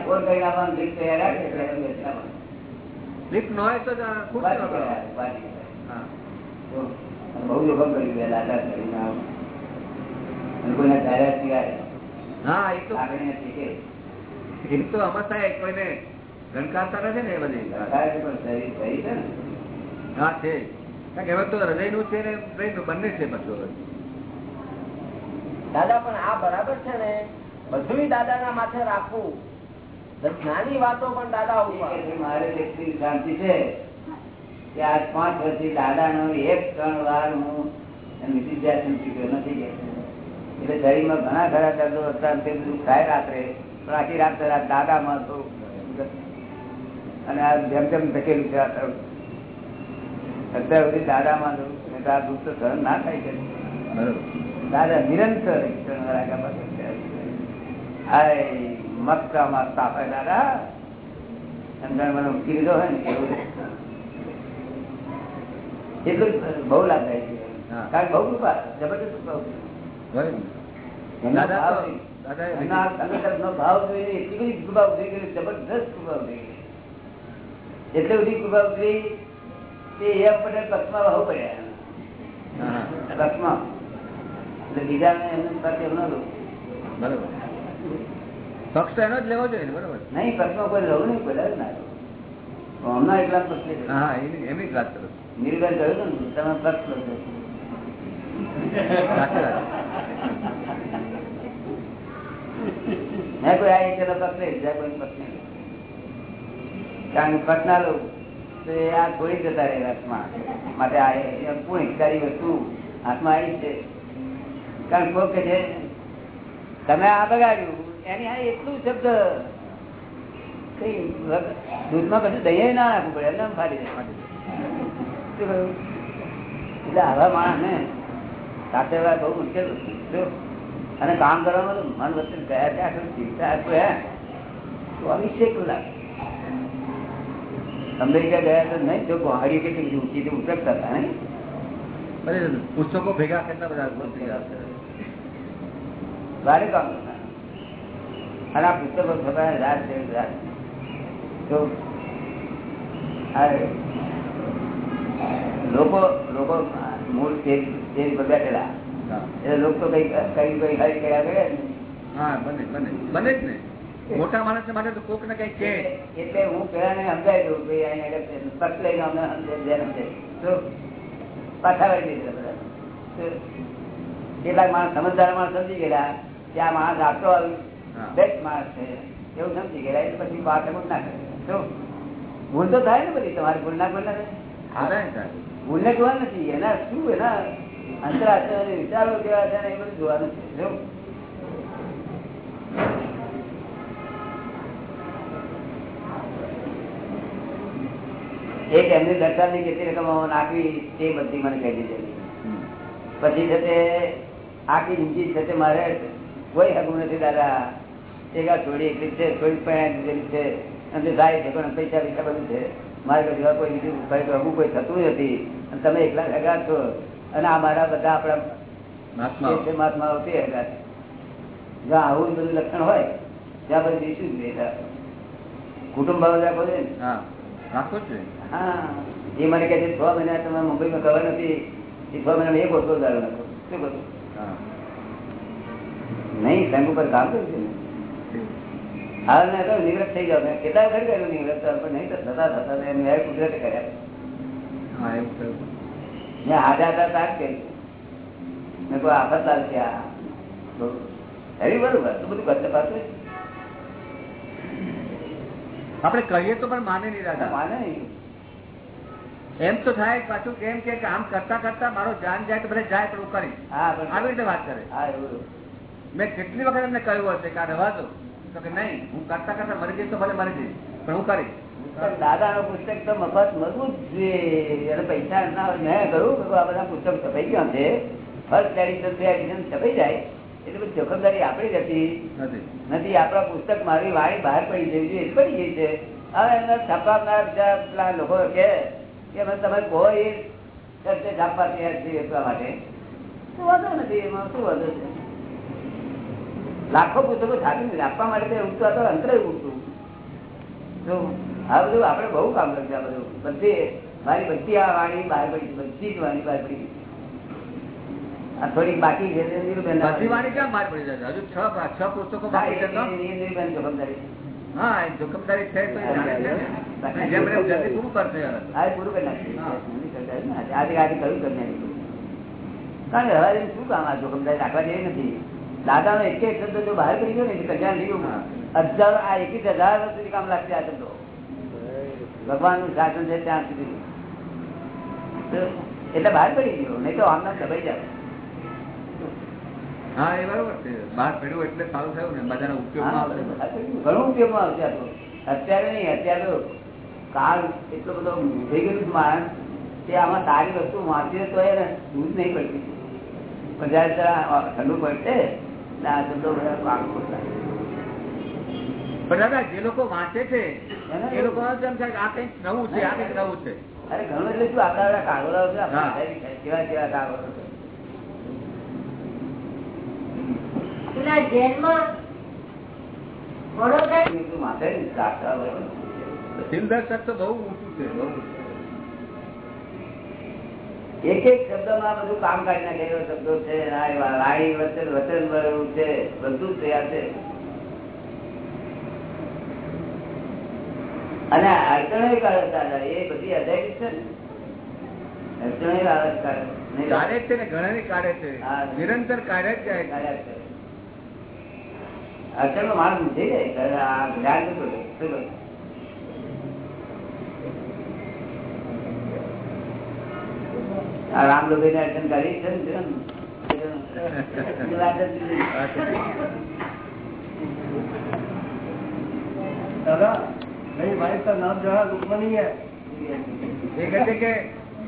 Speaker 2: ફોન કરીને આવવાનું લીફ તૈયાર રાખે એટલે
Speaker 1: ન હોય તો ખૂબ. હા.
Speaker 2: બહુ
Speaker 1: એ તો એ તો કોઈને ગણકારતા નથી ને એ બધી.
Speaker 2: છે ને.
Speaker 1: હા છે. કારણ તો છે ને બંને છે બધું
Speaker 6: દાદા પણ આ બરાબર છે ને? બધું દાદાના માથે રાખવું. નાની વાતો પણ દાદા
Speaker 2: મારે વ્યક્તિ શાંતિ છે કે આજ પાંચ વર્ષથી દાદાનો એક ત્રણ વાર હું વિદ્યાર્થી શીખ્યો નથી એટલે શરીરમાં ઘણા ખરા દર્દો હતા તે બધું ખાય રાત્રે પણ આખી રાત રાત દાદામાં તો અને આ જેમ જેમ ધકેલું છે અત્યાર સુધી દાદામાં તો આ દુઃખ તો સહન ના થાય છે. દાદા નિરંતર એક ક્ષણ રાગા પાસે છે. હાય. મક્કામાં સ્થાપે દાદા મને મૂકી હોય ને એવું એટલું બહુ લાભદાયક છે. કારણ બહુ કૃપા જબરદસ્ત ભાવ એટલી બધી કૃપા ઉતરી ગઈ જબરદસ્ત કૃપા ઉતરી ગઈ. એટલી બધી કૃપા ઉતરી કે એ પટેલ પક્ષમાં બહુ પડ્યા. કચ્છમાં એટલે બીજાને એમનું સાથે એમનો હતું.
Speaker 1: બરોબર. પક્ષ એનો જ લેવો જોઈએ બરોબર?
Speaker 2: નહીં પક્ષમાં કોઈ લેવું નહીં કોઈ ના હમણાં એકલા પક્ષ
Speaker 1: હા એની જ વાત કરો.
Speaker 2: નીલબેન કહ્યું ને તમે પક્ષ લો છો. મેં કોઈ આ એક પક્ષ નહીં બીજા કોઈ પક્ષ નહીં. કારણ કે પક્ષ ના તો એ આ છોડી જતા રહે હાથમાં માટે આ હિતકારી વસ્તુ હાથમાં આવી છે. કારણ કે છે તમે આ બગાડ્યું. એની આ એટલું શબ્દ કઈ દૂધમાં કશું દહીં ના નાખવું પડે એમને ફાડી દે એટલે આવા માણસ ને સાથે બહુ મુશ્કેલ વસ્તુ. અને કામ કરવામાં તો મન વચ્ચે ગયા ત્યાં સુધી ચિંતા હતું હે. ચોવીસે કલાક અમેરિકા ગયા તો નહીં જો ગોહાડી કેટલી બધી ઊંચી ઉતરતા હતા નહીં.
Speaker 1: પુસ્તકો ભેગા કેટલા બધા?
Speaker 2: ભારે કામ કરતા. અને આ પુસ્તકો છપાયા રાત રાત તો લોકો લોકો મૂળ સ્ટેજ પર બેઠેલા. એટલે લોકો તો કઈ કઈ કઈ હરી કર્યા કરે
Speaker 1: હા બને બને બને જ ને. મોટા માણસ માટે તો કોક ને કઈ કે
Speaker 2: એટલે- હું પેલા ને સમજાવી દઉં કે અહીંયા પક્ષ લઈને અમને સમજાવી તો પાછા વળી દીધા બધા. કેટલાક માણસ સમજદાર માણસ સમજી ગયેલા કે આ માણસ આપતો આવ્યું. બેસ્ટ માણસ છે. એવું સમજી ગયેલા એટલે પછી વાત એમ ના કરે. ભૂલ તો થાય ને બધી. તમારે ભૂલ ના ભૂલ ના થાય. ભૂલ ને જોવા નથી. એના શું એના અંતરાષ્ટ્ર વિચારો કેવા છે એ બધું જોવાનું છે. એક એમની દર્શનની કેટલી રકમ નાખવી તે બધી મને કહી દીધેલી પછી છે તે આખી જિંદગી છે તે મારે કોઈ હકું નથી દાદા. એક આ થોડી એકલી છે થોડી પણ દીધેલી છે અને જાય છે પણ પૈસા પૈસા બધું છે. મારે જેવા કોઈ બીજું કઈ હગું કોઈ થતું નથી. અને તમે એકલા હગા છો. અને આ મારા બધા આપણા તે છે. જ્યાં આવું બધું લક્ષણ હોય ત્યાં પછી જઈશું જ નહીં. કુટુંબ ભાવ રાખો છે
Speaker 1: હા.
Speaker 2: એ મને કહે છે છ મહિના તમે મુંબઈમાં ખબર નથી. એ છ મહિનામાં એક ઓછો દારૂ નાખો. શું
Speaker 1: હા.
Speaker 2: નહીં સંઘ ઉપર કામ કર્યું છે હાલ ને તો નિવૃત્ત થઈ જાવ કેટલા વખત કર્યું નિવૃત્ત? પણ નહીં થતા થતા એમ ન્યાય કુદરતે કર્યા.
Speaker 1: હા એવું થયું.
Speaker 2: મેં હાજર હતા તાર કર્યું. મેં કોઈ આફત આવશે આ? હરી બરોબર તો બધું કરતા પાછું
Speaker 1: આપણે કહીએ તો પણ માને નહીં દાદા.
Speaker 2: માને નહીં.
Speaker 1: એમ તો થાય પાછું કેમ કે આમ કરતા કરતા મારો જાન જાય તો ભલે જાય પણ હું કરીશ. આવી રીતે વાત કરે.
Speaker 2: હા એવું.
Speaker 1: મેં કેટલી વખત એમને કહ્યું હશે કે આ રહેવા દો. તો કે નહીં હું કરતા કરતા મરી જઈશ તો ભલે મરી જઈશ. પણ હું કરીશ.
Speaker 2: દાદા નું પુસ્તક તો મફત મળવું જ જોઈએ અને પૈસા ના. મેં કહ્યું કે આ બધા પુસ્તક છપાઈ ગયા છે. ફર્સ્ટ એડિશન બે એડિશન છપાઈ જાય. એટલે બધી જોખમદારી આપણી નથી
Speaker 1: નથી.
Speaker 2: નથી આપણા પુસ્તક મારી વાણી બહાર પડી જવી જોઈએ પડી ગઈ છે. હવે એમને છપાવનાર બીજા પેલા લોકો કે અમે તમે કહો એ છાપવા તૈયાર છીએ એટલા માટે. શું વાંધો નથી એમાં શું વાંધો છે? લાખો પુસ્તકો છાપી આપવા માટે એવું તો અંતરે ઉઠતું તો આ બધું આપણે બહુ કામ કરશે આ બધું. બધી મારી બધી આ વાણી બહાર પડી બધી જ વાણી બહાર પડી. આ થોડીક બાકી છે તે નીરુબેન ના
Speaker 1: બધી વાણી ક્યાં બહાર પડી જશે? હજુ છ છ પુસ્તકો બાકી છે હા એ જોખમદારી છે તો પૂરું કરશે.
Speaker 2: હા પૂરું કરી નાખીએ. આજે આજે કહ્યું તમને. કારણ કે હવે શું કામ આ જોખમદારી રાખવા જેવી નથી. દાદાનો એક એક શબ્દ જો બહાર કરી ગયો ને કલ્યાણ થઈ ગયું. હજાર આ એકવીસ હજાર વર્ષ સુધી કામ લાગશે આ શબ્દો. ભગવાનનું શાસન છે ત્યાં સુધી. એટલે બહાર પડી ગયો નહીં તો આમના દબાઈ જાય
Speaker 1: હા એ બરોબર છે. બહાર પડ્યું એટલે સારું થયું ને બધાના ઉપયોગમાં આવશે.
Speaker 2: ઘણું ઉપયોગમાં આવશે આ તો. અત્યારે નહીં અત્યારે તો કાળ એટલો બધો થઈ ગયું છે માણસ કે આમાં સારી વસ્તુ વાંચીએ તો એને દૂધ નહીં પડતી. પણ જયારે ઠંડુ પડશે
Speaker 1: દાદા જે લોકો વાંચે છે એ લોકો એમ થાય આ કંઈક નવું છે આ કંઈક નવું છે.
Speaker 2: અરે ઘણું એટલે શું આપણા કાગળો છે આપણા
Speaker 1: હા.
Speaker 2: કેવા કેવા કાગળો છે.
Speaker 3: પેલા જેલમાં વડોદરા
Speaker 2: બધું વાંચે ને, શાસ્ત્ર વગર.
Speaker 1: દિલદર્શક તો બહુ ઊંચું છે બહુ
Speaker 2: એક એક શબ્દમાં બધું કામ કાઢી નાખે એવા શબ્દો છે રાણી વચન વચન ભરેલું છે બધું તૈયાર છે અને અડચણ કાઢે દાદા એ બધી અજાયબી છે ને અડચણો આવે કાઢે
Speaker 1: છે ને ઘણા કાઢે છે. નિરંતર કાઢે જ જાય
Speaker 2: કાઢે છે. અડચણ નો માર્ગ થઈ જાય આ રહે. શું રામ લોભી ને અર્ચન કરી છે ને એ વાત જ નહીં.
Speaker 6: दादा मेरी वाइफ का नाम जो है रुक्मणी है
Speaker 1: ये कहते कि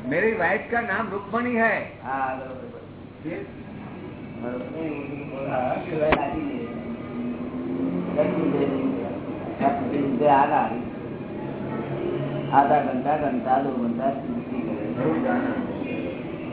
Speaker 1: मेरी वाइफ का नाम रुक्मणी है
Speaker 2: હા બરોબર બરોબર. હા, સિવાય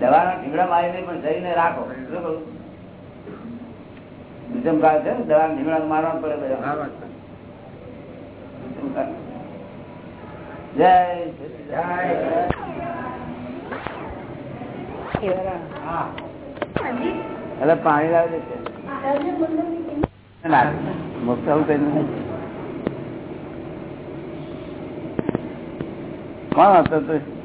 Speaker 2: દવાનો ઠીંગડા મારીને પણ શરીરને રાખો. શું કહું? દુષ્મ કાળ છે ને દવા ઠીંગડા મારવા પડે જય એટલે પાણી લાવી દે મુક્ત આવું કઈ નથી. કોણ હતો તું?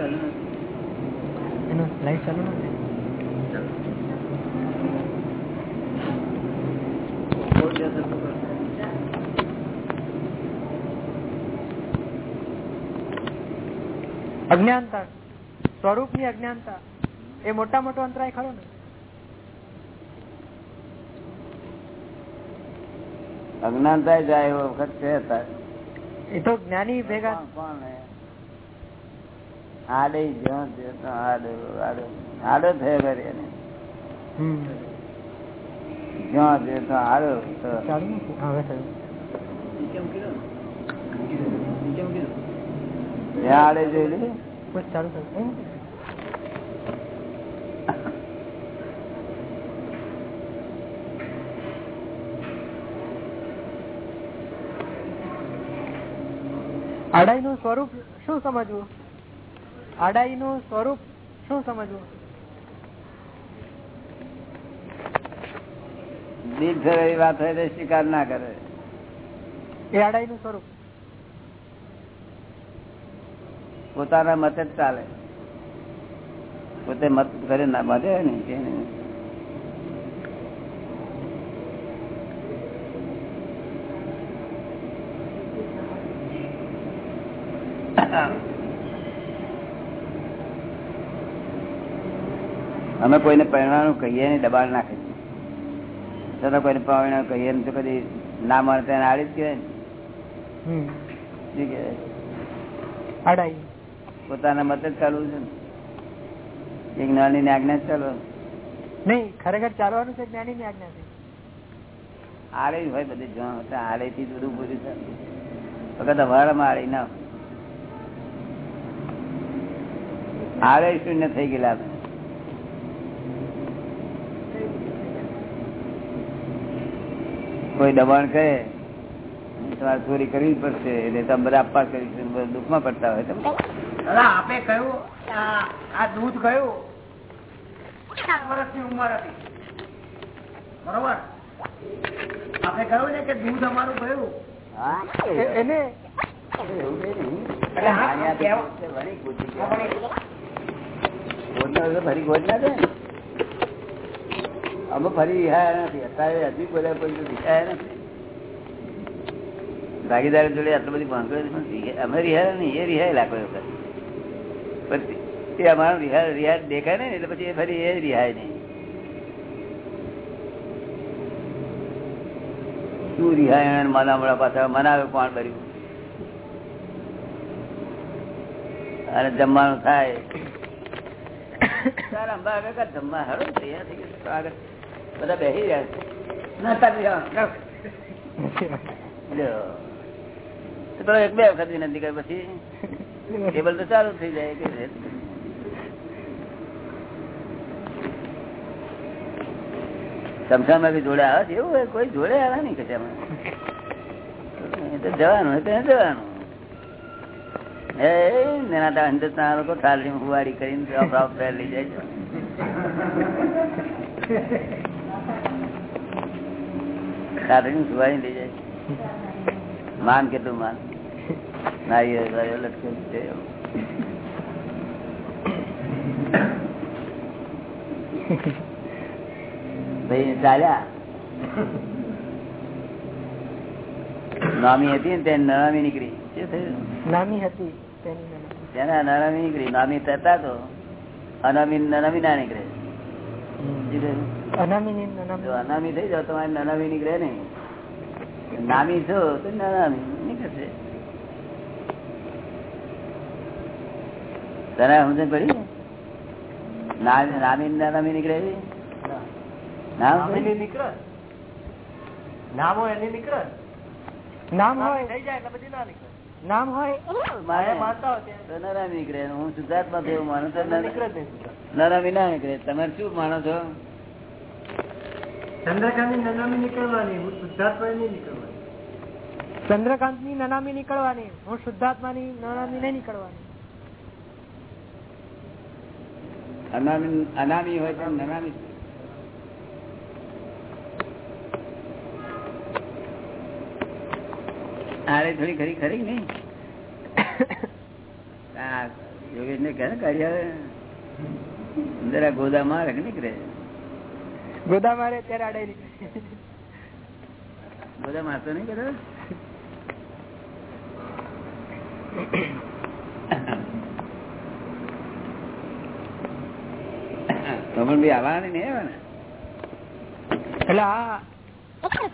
Speaker 5: એનું લાઈટ ચાલુ નથી અજ્ઞાનતા સ્વરૂપની અજ્ઞાનતા એ મોટા મોટો અંતરાય ખરો ને
Speaker 2: અજ્ઞાનતા જાય એવો વખત છે અત્યારે.
Speaker 5: એ તો જ્ઞાની ભેગા
Speaker 2: કોણ-? આડે આડો આડો થયો કરે એને. જ્યાં આડો આડે જોઈ?
Speaker 5: આડાઈ નું સ્વરૂપ શું સમજવું? આડાઈ નું સ્વરૂપ શું સમજવું?
Speaker 2: છે એવી વાત હોય તો સ્વીકાર ના કરે.
Speaker 5: એ આડાઈ નું સ્વરૂપ.
Speaker 2: પોતાના મતે જ ચાલે. પોતે મત કરે ના બાંધે ને કે નહીં. અમે કોઈને પરિણામ કહીએ ને દબાણ નાખે છતાં કોઈને પરિણામ કહીએ ને તો કદી ના મળે તેને આડી જ કહેવાય ને. પોતાના મત જ ચાલવું છે ને. જ્ઞાની ની આજ્ઞા ચાલવાનું
Speaker 5: નહીં ખરેખર ચાલવાનું છે જ્ઞાની ની આજ્ઞા છે.
Speaker 2: જ હોય બધી જોણ આરે થી બધું પૂરું થાય વખત અવાડામાં આરે ના આરે શૂન્ય થઈ ગયેલા આપણે. કોઈ દબાણ કરે તમારે ચોરી કરવી પડશે એટલે તમે બધા આપવા કરીશું દુઃખમાં પડતા હોય તમે
Speaker 4: દાદા આપે કહ્યું આ આ દૂધ ગયું. પચાસ વર્ષની ઉંમર હતી. બરોબર? આપે કહ્યું ને કે દૂધ અમારું ગયું.
Speaker 5: એને?
Speaker 2: એવું ગોજ ના એટલે અમે ફરી રિહાયા નથી. અત્યારે હજી બધા કોઈ રિહાયા નથી. ભાગીદાર જોડે આટલી બધી ભાંગડો અમે રિહાયા નહીં. એ રિહાયેલા કોઈ વખત. પછી એ અમારો રિહા રિહાય દેખાય ને એટલે પછી એ ફરી એ રિહાય નહીં. શું રિહાય મનામણા પાછા મનાવે કોણ કર્યું? અને જમવાનું થાય. તારા અંબા આગળ જમવા હારો તૈયાર બધા બેસી રહ્યા છે. એક બે વખત વિનંતી કરી, પછી ટેબલ તો ચાલુ થઈ જાય કે સમસામાં બી જોડે આવે છે? એવું કોઈ જોડે આવે નહીં કશામાં? જવાનું જવાનું. એ હિન્દુસ્તાન લોકો થાળી હુવાડી કરીને જોબ જોબ પહેર લઈ જાય છે. હુવાડી લઈ જાય માન કેટલું માન? ભાઈ ચાલ્યા. નામી હતી ને તે નામી નીકળી. થયું?
Speaker 5: નામી હતી. તેની
Speaker 2: નામી નીકળી નામી થતા તો અનામી ના નીકળે. અનામી થઈ જાવ તમારે નનામી નીકળે છે નામી છો તો નનામી નીકળશે. તને સમજણ પડી? ના- નામી નનામી નીકળે એવી? ના. સમજણ?
Speaker 6: નામની નામો એની નીકળે.
Speaker 5: નામ હોય.
Speaker 6: થઈ જાય એટલે બધી ના નીકળે.
Speaker 5: નામ હોય
Speaker 2: મારે
Speaker 6: માનતા.
Speaker 2: નનામી નીકળે હું શુદ્ધાત્મા થયો માનું તો. નનામી ના નીકળે તમે શું માનો છો
Speaker 6: ચંદ્રકાંતની નનામી નીકળવાની હું શુદ્ધાત્મા નહીં નીકળવાની
Speaker 5: ચંદ્રકાંતની નનામી નીકળવાની હું શુદ્ધાત્મા ની નનામી નહીં નીકળવાની
Speaker 2: અનામી અનામી હોય તો નનામી આરે થોડી ખરી ખરી નઈ યોગેશ ને કહે કાઢી જરા ગોદા મારે નીકળે.
Speaker 5: ગોદામાં મારે ત્યારે આડાઈ નીકળે.
Speaker 2: ગોદા મારતો નહીં કમળ બી આવવાની નહીં આવે ને?
Speaker 5: એટલે હા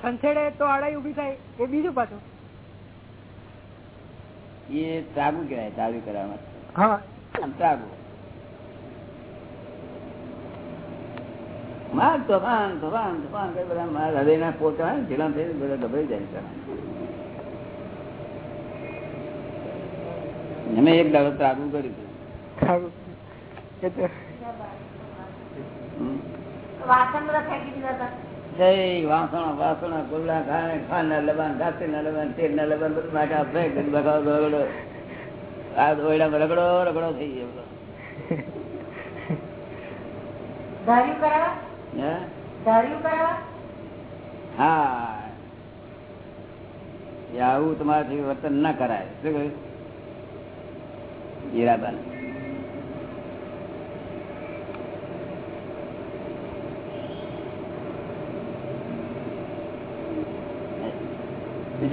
Speaker 5: સંસેડે તો આડાઈ ઊભી થાય એ બીજું પાછું.
Speaker 2: એ ત્રાગુ કહેવાય ચાલુ કરવા
Speaker 5: માટે
Speaker 2: આમ માર તોફાન તોફાન તોફાન કરી બધા મારા હૃદયના પોતા ઢીલા થઈ બધા ગભરાઈ જાય છે. અમે એક દાડો ત્રાગુ કર્યું હતું.
Speaker 3: વાસણ બધા ફેંકી દીધા હતા.
Speaker 2: જય વાસણ વાસણ ગુલ્લા ખાને ખાના લબાન ઘાસી લબાન તેલ લબાન બધું નાખા ફેંક બગાવ રગડો આ ઓયડામાં રગડો રગડો થઈ ગયો. હા? આવું તમારાથી વર્તન ના કરાય. શું કહ્યું? હીરાબાન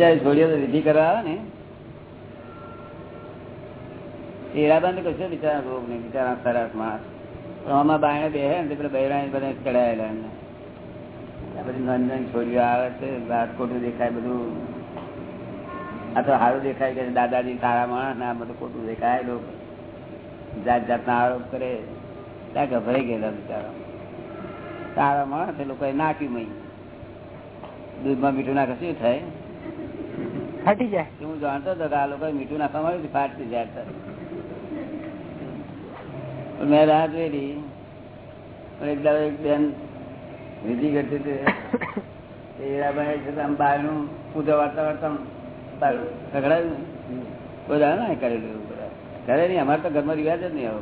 Speaker 2: બિચારી છોડીઓ વિધિ કરવા આવે ને હીરાબાન કશો બિચારા રોગ નહીં બિચારા સરસ માણસ. આમાં બાયણે બેહે ને પેલા બૈરાણી બધા ચડાયેલા એમને. બધી નાની છોડીઓ આવે છે ખોટું દેખાય બધું. આ તો સારું દેખાય કે દાદાજી સારા માણસ ને આ બધું ખોટું દેખાય લોકો. જાત જાતના આરોપ કરે. ત્યાં ગભરાઈ ગયેલા બિચારા. સારા માણસ એ લોકોએ નાખ્યું મહી દૂધમાં મીઠું નાખે શું થાય?
Speaker 5: ફાટી જાય.
Speaker 2: હું જાણતો હતો આ લોકો મીઠું નાખવા માંડ્યું ફાટતી જાય મેં રાહ જોયેલી. એક દાડો એક બેન વિધિ કરતી હતી. આમ પૂજા વાર્તા વાર્તા ને. કોઈ દાડો બધા. કરે નહીં, અમારે તો ઘરમાં રિવાજ જ નહીં આવો.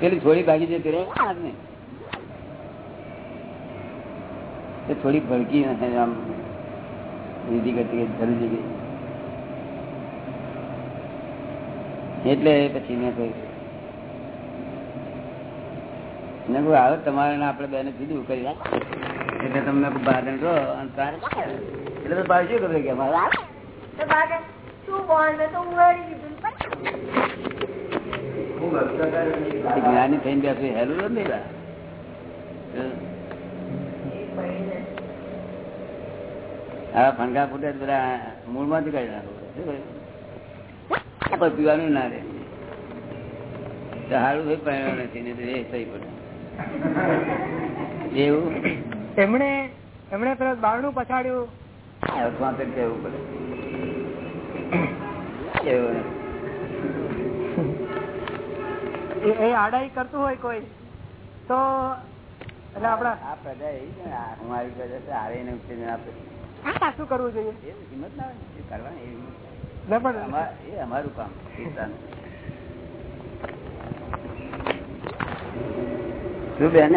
Speaker 2: પેલી થોડી ભાગી જતી રહે ને એ થોડી ભડકી નથી આમ વિધિ કરતી ગઈ ધરી ગઈ એટલે પછી મેં કહ્યું મેં કહ્યું આવે તમારે ને આપણે બેને કીધું કરી રાખ. એટલે તમને બાદન રહો અને તારે એટલે તો પાછું શું ખબર કે અમારે
Speaker 3: તો બાદ શું બોલ મેં તો ઉડાડી દીધું
Speaker 2: જ્ઞાની થઈને બેસું હેલું નથી લા. આ ફણગા ફૂટે બધા મૂળમાંથી કઈ કોઈ પીવાનું ના રે સારું ભાઈ પહેરવા નથી ને એ થઈ પડે. એવું?
Speaker 5: એમણે એમણે પેલા બારણું પછાડ્યું.
Speaker 2: કેવું કહેવું પડે. એવું
Speaker 5: એ- એ આડાઈ કરતું હોય કોઈ તો એટલે આપડા
Speaker 2: આ પ્રજા એવી છે ને, આ અમારી પ્રજા છે હારે એને ઉછેરીને આપે
Speaker 5: શું કરવું જોઈએ
Speaker 2: એ હિંમત ના આવે એ કરવાની હિંમત. એ અમારું કામ. શું બેન